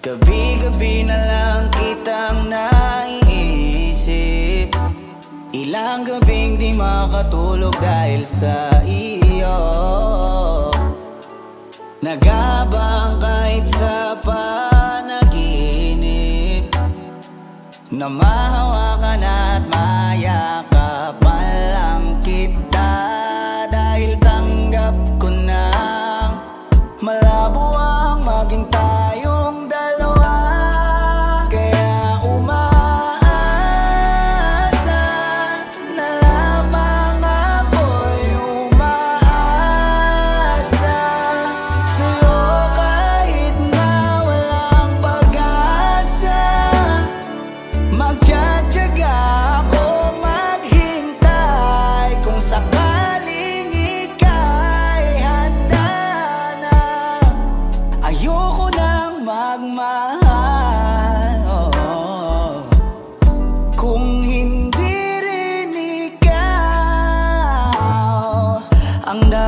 Gabi-gabi na lang kitang naiisip. Ilang gabing di makatulog dahil sa iyo. Nagabang kahit sa panaginip. Na mahawakan at maging tayong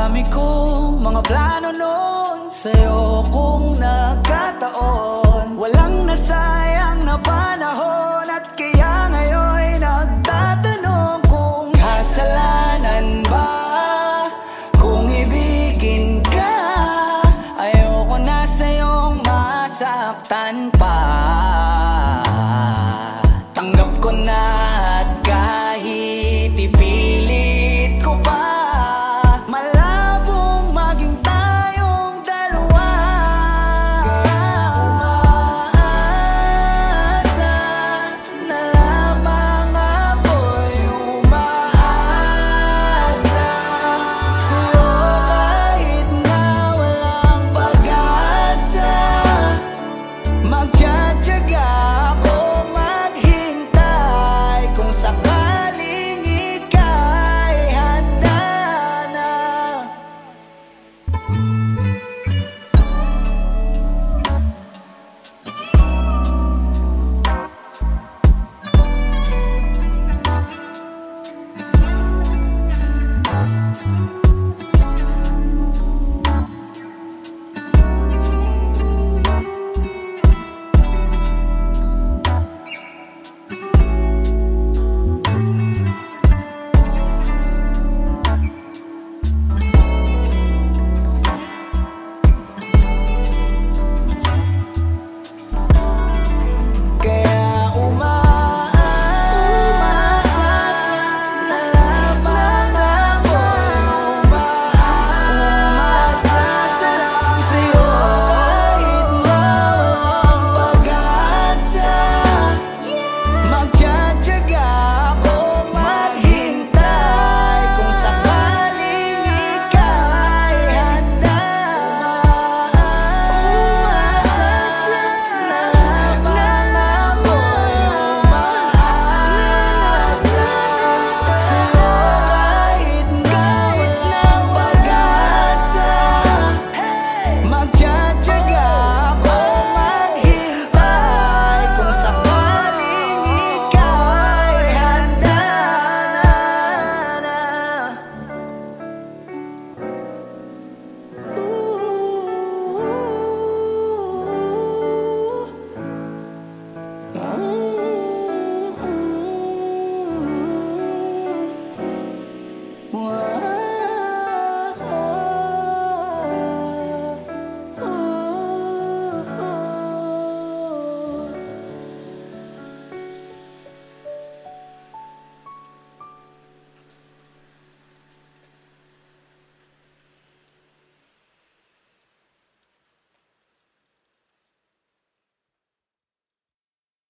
dami kong mga plano noon. Sa'yo kung nagkataon. Walang nasayang na panahon. At kaya ngayon'y nagtatanong Kung kasalanan ba? Kung ibigin ka Ayoko na sa'yong masaktan pa. Tanggap ko na